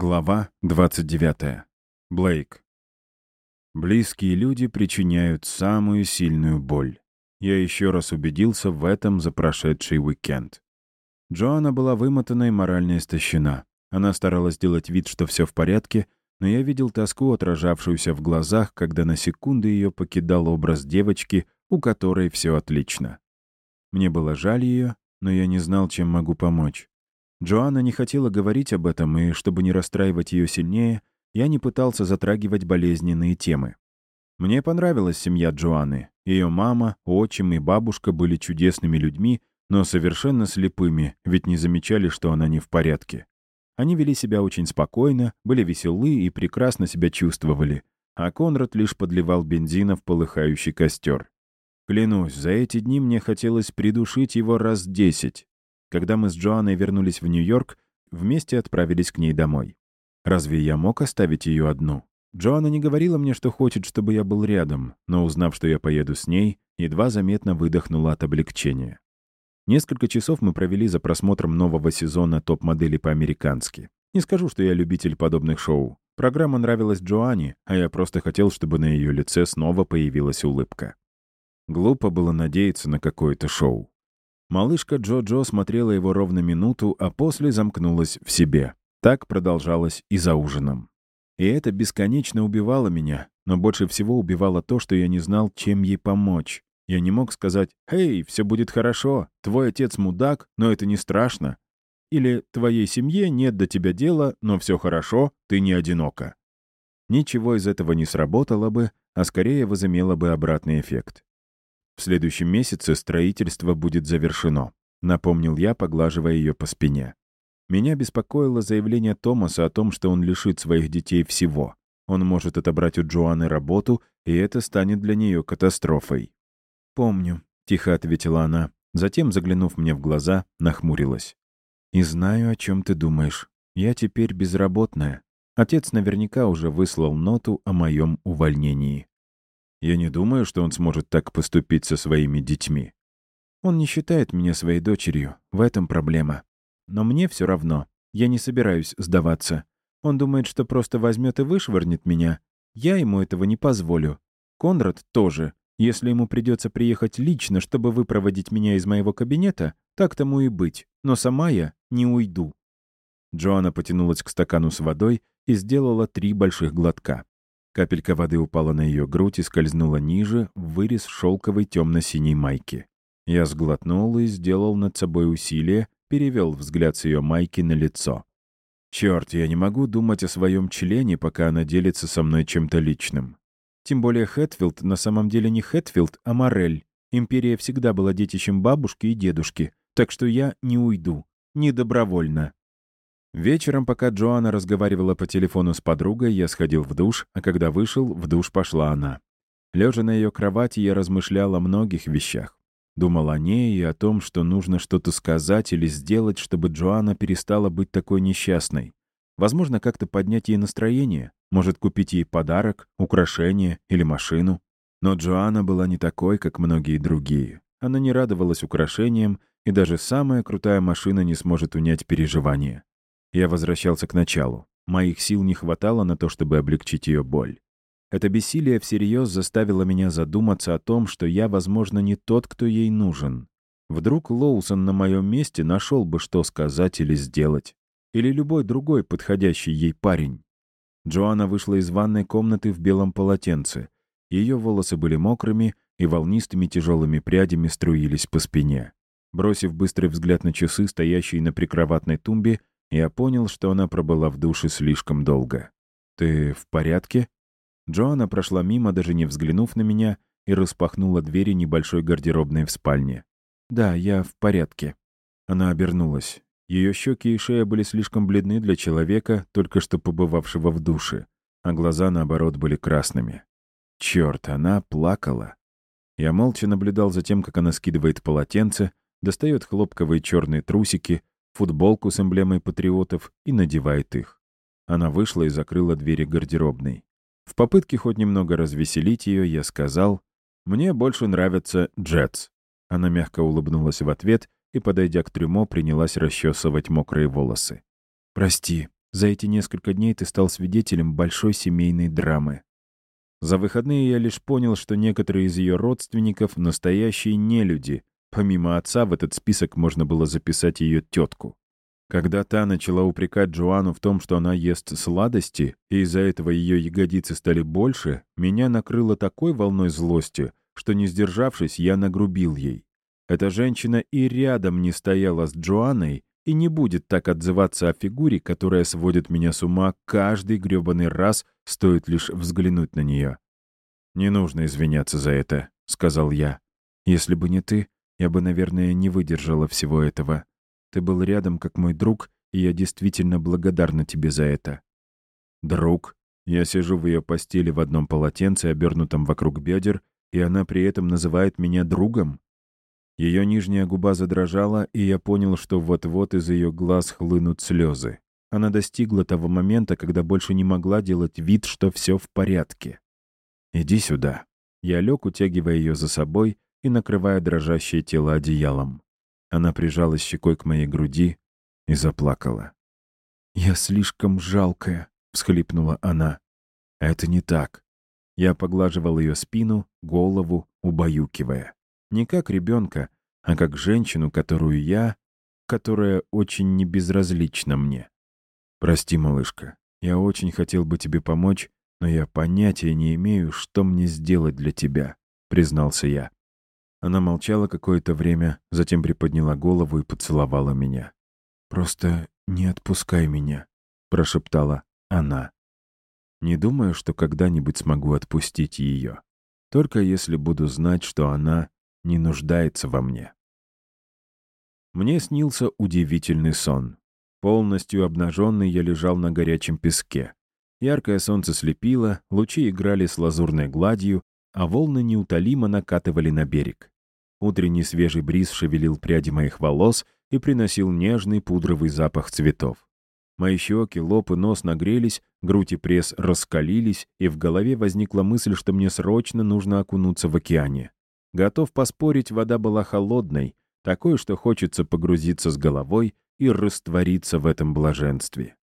Глава 29. Блейк. Близкие люди причиняют самую сильную боль. Я еще раз убедился в этом за прошедший уикенд. Джоанна была вымотана и морально истощена. Она старалась сделать вид, что все в порядке, но я видел тоску, отражавшуюся в глазах, когда на секунду ее покидал образ девочки, у которой все отлично. Мне было жаль ее, но я не знал, чем могу помочь. Джоанна не хотела говорить об этом, и, чтобы не расстраивать ее сильнее, я не пытался затрагивать болезненные темы. Мне понравилась семья Джоанны. Ее мама, отчим и бабушка были чудесными людьми, но совершенно слепыми, ведь не замечали, что она не в порядке. Они вели себя очень спокойно, были веселы и прекрасно себя чувствовали, а Конрад лишь подливал бензина в полыхающий костер. Клянусь, за эти дни мне хотелось придушить его раз десять. Когда мы с Джоанной вернулись в Нью-Йорк, вместе отправились к ней домой. Разве я мог оставить ее одну? Джоанна не говорила мне, что хочет, чтобы я был рядом, но узнав, что я поеду с ней, едва заметно выдохнула от облегчения. Несколько часов мы провели за просмотром нового сезона топ-модели по-американски. Не скажу, что я любитель подобных шоу. Программа нравилась Джоанне, а я просто хотел, чтобы на ее лице снова появилась улыбка. Глупо было надеяться на какое-то шоу. Малышка Джо-Джо смотрела его ровно минуту, а после замкнулась в себе. Так продолжалось и за ужином. И это бесконечно убивало меня, но больше всего убивало то, что я не знал, чем ей помочь. Я не мог сказать «Эй, все будет хорошо, твой отец мудак, но это не страшно». Или «Твоей семье нет до тебя дела, но все хорошо, ты не одинока». Ничего из этого не сработало бы, а скорее возымело бы обратный эффект. В следующем месяце строительство будет завершено», — напомнил я, поглаживая ее по спине. Меня беспокоило заявление Томаса о том, что он лишит своих детей всего. Он может отобрать у Джоанны работу, и это станет для нее катастрофой. «Помню», — тихо ответила она. Затем, заглянув мне в глаза, нахмурилась. «И знаю, о чем ты думаешь. Я теперь безработная. Отец наверняка уже выслал ноту о моем увольнении. Я не думаю, что он сможет так поступить со своими детьми. Он не считает меня своей дочерью, в этом проблема. Но мне все равно. Я не собираюсь сдаваться. Он думает, что просто возьмет и вышвырнет меня. Я ему этого не позволю. Конрад тоже. Если ему придется приехать лично, чтобы выпроводить меня из моего кабинета, так тому и быть. Но сама я не уйду. Джоанна потянулась к стакану с водой и сделала три больших глотка. Капелька воды упала на ее грудь и скользнула ниже, в вырез шелковой темно-синей майки. Я сглотнул и сделал над собой усилие, перевел взгляд с ее майки на лицо. Черт, я не могу думать о своем члене, пока она делится со мной чем-то личным. Тем более Хэтфилд на самом деле не Хэтфилд, а Морель. Империя всегда была детищем бабушки и дедушки, так что я не уйду. Не добровольно. Вечером, пока Джоанна разговаривала по телефону с подругой, я сходил в душ, а когда вышел, в душ пошла она. Лежа на ее кровати, я размышлял о многих вещах. Думал о ней и о том, что нужно что-то сказать или сделать, чтобы Джоанна перестала быть такой несчастной. Возможно, как-то поднять ей настроение, может, купить ей подарок, украшение или машину. Но Джоанна была не такой, как многие другие. Она не радовалась украшениям, и даже самая крутая машина не сможет унять переживания. Я возвращался к началу. Моих сил не хватало на то, чтобы облегчить ее боль. Это бессилие всерьез заставило меня задуматься о том, что я, возможно, не тот, кто ей нужен. Вдруг Лоусон на моем месте нашел бы, что сказать или сделать. Или любой другой подходящий ей парень. Джоанна вышла из ванной комнаты в белом полотенце. Ее волосы были мокрыми, и волнистыми тяжелыми прядями струились по спине. Бросив быстрый взгляд на часы, стоящие на прикроватной тумбе, я понял, что она пробыла в душе слишком долго. «Ты в порядке?» Джоанна прошла мимо, даже не взглянув на меня, и распахнула двери небольшой гардеробной в спальне. «Да, я в порядке». Она обернулась. Ее щеки и шея были слишком бледны для человека, только что побывавшего в душе, а глаза, наоборот, были красными. Черт, она плакала. Я молча наблюдал за тем, как она скидывает полотенце, достает хлопковые черные трусики, футболку с эмблемой патриотов и надевает их. Она вышла и закрыла двери гардеробной. В попытке хоть немного развеселить ее, я сказал, «Мне больше нравятся джетс». Она мягко улыбнулась в ответ и, подойдя к трюмо, принялась расчесывать мокрые волосы. «Прости», За эти несколько дней ты стал свидетелем большой семейной драмы. За выходные я лишь понял, что некоторые из ее родственников — настоящие нелюди. Помимо отца в этот список можно было записать ее тетку. Когда та начала упрекать Джоанну в том, что она ест сладости, и из-за этого ее ягодицы стали больше, меня накрыло такой волной злости, что, не сдержавшись, я нагрубил ей. Эта женщина и рядом не стояла с Джоанной и не будет так отзываться о фигуре, которая сводит меня с ума каждый грёбаный раз, стоит лишь взглянуть на нее. «Не нужно извиняться за это», — сказал я. «Если бы не ты, я бы, наверное, не выдержала всего этого. Ты был рядом, как мой друг, и я действительно благодарна тебе за это». «Друг?» Я сижу в ее постели в одном полотенце, обернутом вокруг бедер, и она при этом называет меня другом? Ее нижняя губа задрожала, и я понял, что вот-вот из ее глаз хлынут слезы. Она достигла того момента, когда больше не могла делать вид, что все в порядке. «Иди сюда». Я лег, утягивая ее за собой и накрывая дрожащее тело одеялом. Она прижалась щекой к моей груди и заплакала. «Я слишком жалкая», — всхлипнула она. «Это не так». Я поглаживал ее спину, голову, убаюкивая. Не как ребенка, а как женщину, которую я... которая очень небезразлична мне. «Прости, малышка, я очень хотел бы тебе помочь, но я понятия не имею, что мне сделать для тебя», — признался я. Она молчала какое-то время, затем приподняла голову и поцеловала меня. «Просто не отпускай меня», — прошептала она. «Не думаю, что когда-нибудь смогу отпустить ее. Только если буду знать, что она не нуждается во мне». Мне снился удивительный сон. Полностью обнаженный я лежал на горячем песке. Яркое солнце слепило, лучи играли с лазурной гладью, а волны неутолимо накатывали на берег. Утренний свежий бриз шевелил пряди моих волос и приносил нежный пудровый запах цветов. Мои щеки, лоб и нос нагрелись, грудь и пресс раскалились, и в голове возникла мысль, что мне срочно нужно окунуться в океане. Готов поспорить, вода была холодной, такой, что хочется погрузиться с головой и раствориться в этом блаженстве.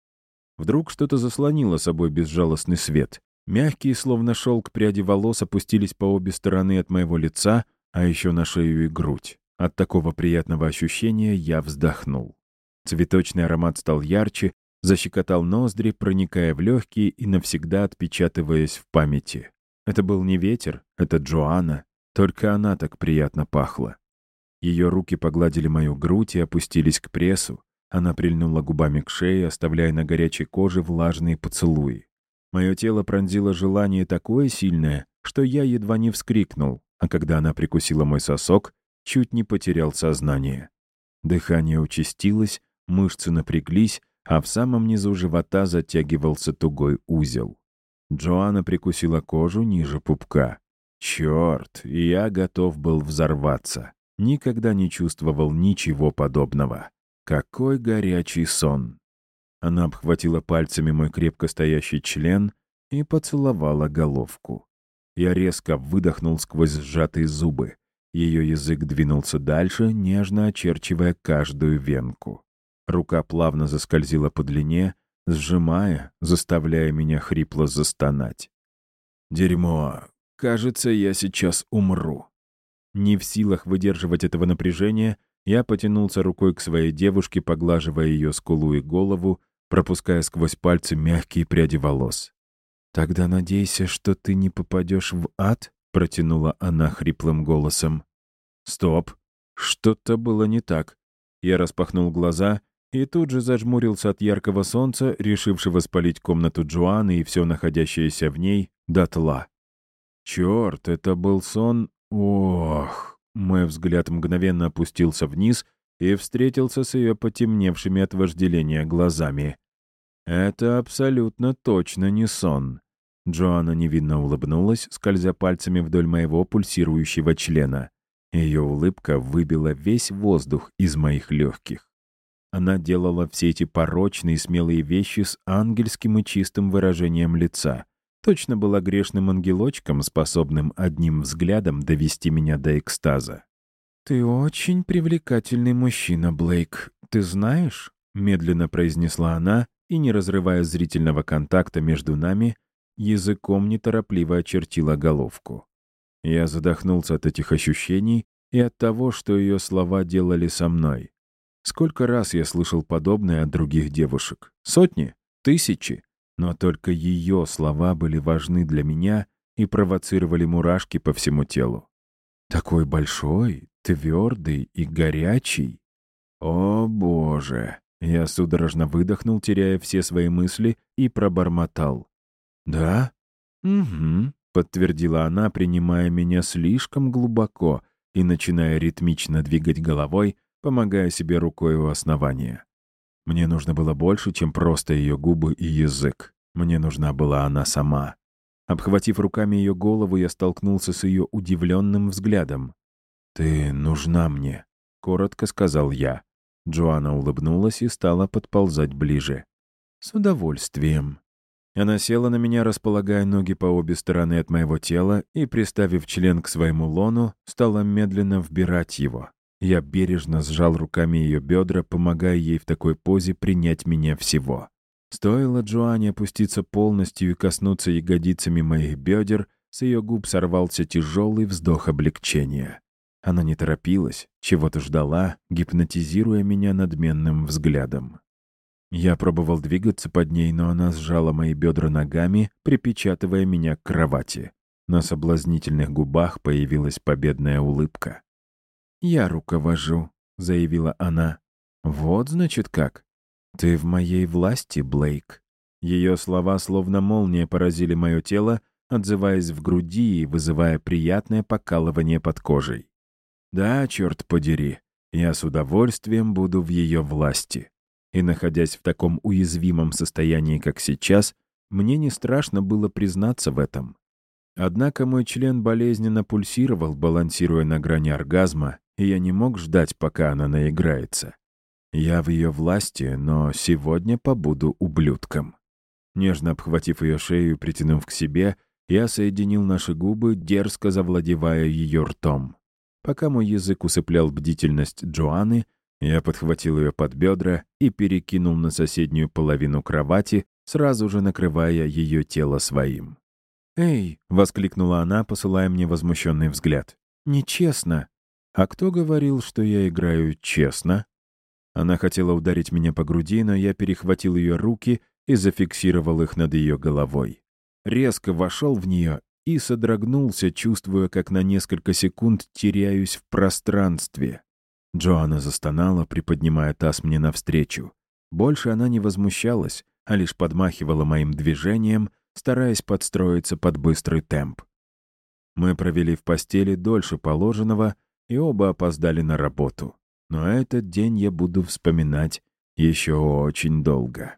Вдруг что-то заслонило собой безжалостный свет. Мягкие, словно шелк, пряди волос опустились по обе стороны от моего лица, а еще на шею и грудь. От такого приятного ощущения я вздохнул. Цветочный аромат стал ярче, защекотал ноздри, проникая в легкие и навсегда отпечатываясь в памяти. Это был не ветер, это Джоанна. Только она так приятно пахла. Ее руки погладили мою грудь и опустились к прессу. Она прильнула губами к шее, оставляя на горячей коже влажные поцелуи. Мое тело пронзило желание такое сильное, что я едва не вскрикнул, а когда она прикусила мой сосок, чуть не потерял сознание. Дыхание участилось, мышцы напряглись, а в самом низу живота затягивался тугой узел. Джоанна прикусила кожу ниже пупка. Черт, я готов был взорваться. Никогда не чувствовал ничего подобного. Какой горячий сон! Она обхватила пальцами мой крепко стоящий член и поцеловала головку. Я резко выдохнул сквозь сжатые зубы. Ее язык двинулся дальше, нежно очерчивая каждую венку. Рука плавно заскользила по длине, сжимая, заставляя меня хрипло застонать. «Дерьмо! Кажется, я сейчас умру». Не в силах выдерживать этого напряжения, я потянулся рукой к своей девушке, поглаживая ее скулу и голову, пропуская сквозь пальцы мягкие пряди волос. «Тогда надейся, что ты не попадешь в ад?» — протянула она хриплым голосом. «Стоп! Что-то было не так». Я распахнул глаза и тут же зажмурился от яркого солнца, решившего спалить комнату Джоанны и все находящееся в ней дотла. Черт, это был сон Ох! Мой взгляд мгновенно опустился вниз и встретился с ее потемневшими от вожделения глазами. Это абсолютно точно не сон. Джоанна невинно улыбнулась, скользя пальцами вдоль моего пульсирующего члена. Ее улыбка выбила весь воздух из моих легких. Она делала все эти порочные и смелые вещи с ангельским и чистым выражением лица точно была грешным ангелочком, способным одним взглядом довести меня до экстаза. «Ты очень привлекательный мужчина, Блейк. Ты знаешь?» — медленно произнесла она, и, не разрывая зрительного контакта между нами, языком неторопливо очертила головку. Я задохнулся от этих ощущений и от того, что ее слова делали со мной. Сколько раз я слышал подобное от других девушек? Сотни? Тысячи? Но только ее слова были важны для меня и провоцировали мурашки по всему телу. Такой большой, твердый и горячий. О, Боже! Я судорожно выдохнул, теряя все свои мысли, и пробормотал. «Да?» «Угу», — подтвердила она, принимая меня слишком глубоко и начиная ритмично двигать головой, помогая себе рукой у основания. Мне нужно было больше, чем просто ее губы и язык. Мне нужна была она сама. Обхватив руками ее голову, я столкнулся с ее удивленным взглядом. «Ты нужна мне», — коротко сказал я. Джоанна улыбнулась и стала подползать ближе. «С удовольствием». Она села на меня, располагая ноги по обе стороны от моего тела и, приставив член к своему лону, стала медленно вбирать его. Я бережно сжал руками ее бедра, помогая ей в такой позе принять меня всего. Стоило Джоанне опуститься полностью и коснуться ягодицами моих бедер, с ее губ сорвался тяжелый вздох облегчения. Она не торопилась, чего-то ждала, гипнотизируя меня надменным взглядом. Я пробовал двигаться под ней, но она сжала мои бедра ногами, припечатывая меня к кровати. На соблазнительных губах появилась победная улыбка. «Я руковожу», — заявила она. «Вот, значит, как. Ты в моей власти, Блейк». Ее слова словно молния поразили мое тело, отзываясь в груди и вызывая приятное покалывание под кожей. «Да, черт подери, я с удовольствием буду в ее власти». И, находясь в таком уязвимом состоянии, как сейчас, мне не страшно было признаться в этом. Однако мой член болезненно пульсировал, балансируя на грани оргазма, и я не мог ждать, пока она наиграется. Я в ее власти, но сегодня побуду ублюдком. Нежно обхватив ее шею и притянув к себе, я соединил наши губы, дерзко завладевая ее ртом. Пока мой язык усыплял бдительность Джоанны, я подхватил ее под бедра и перекинул на соседнюю половину кровати, сразу же накрывая ее тело своим. «Эй!» — воскликнула она, посылая мне возмущенный взгляд. «Нечестно!» «А кто говорил, что я играю честно?» Она хотела ударить меня по груди, но я перехватил ее руки и зафиксировал их над ее головой. Резко вошел в нее и содрогнулся, чувствуя, как на несколько секунд теряюсь в пространстве. Джоанна застонала, приподнимая таз мне навстречу. Больше она не возмущалась, а лишь подмахивала моим движением, стараясь подстроиться под быстрый темп. Мы провели в постели дольше положенного, и оба опоздали на работу. Но этот день я буду вспоминать еще очень долго.